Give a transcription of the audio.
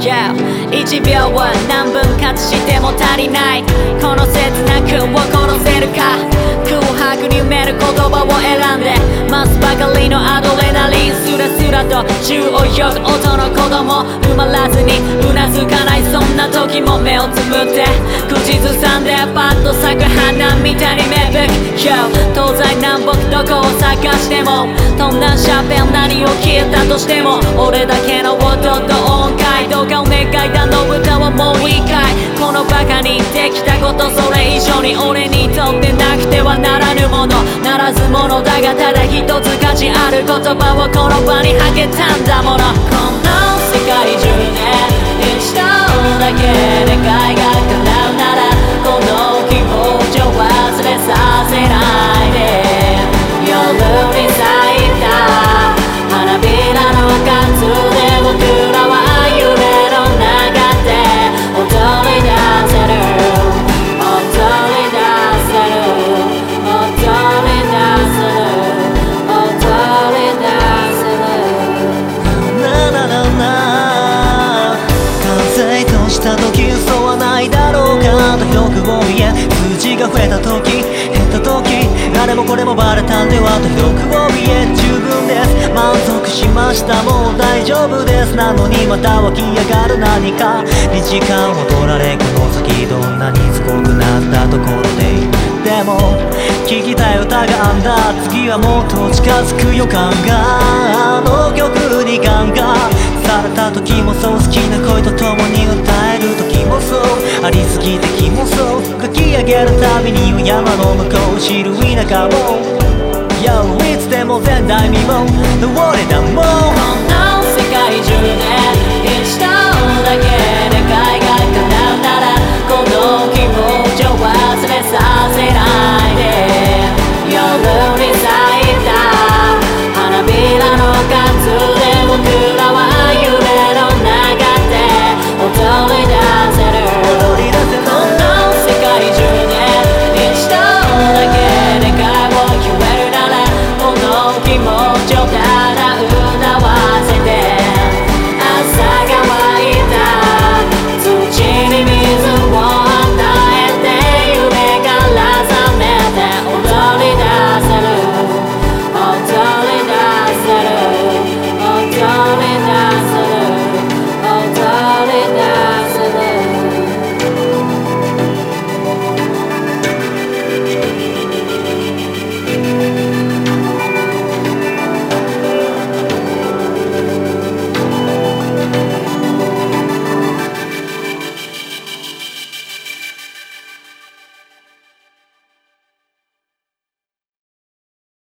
1秒は何分割しても足りない。この切なくを殺せるか。空白に埋める言葉を選んで。待つばかりのアドレナリンスラスラと宙を泳ぐ音の子供埋まらずにうなずかないそんな時も目をつむって。口ずさんでパッと咲く花みたいに芽吹く。Yo 東西南北どこを探しても。どんなしゃべん何を聞としても俺だけのことと音階どうかお願いだの歌はもう一回このバカにできたことそれ以上に俺にとってなくてはならぬものならずものだがただ一つ価値ある言葉をこの場に吐けたんだもの？が増えた時減った時あれもこれもバレたんではと欲を見え十分です。満足しました。もう大丈夫です。なのにまた湧き上がる何か。に時間を取られこの先どんなにすごくなったところででも。聞きたい歌があんだ。次はもっと近づく予感があの曲にガンガンされた時もそう好きな声と共に歌える時。もそう。ありすぎて気もそう。書き上げるたびに山の向こう知る田舎も Yo いつでも前代未聞。の俺だもん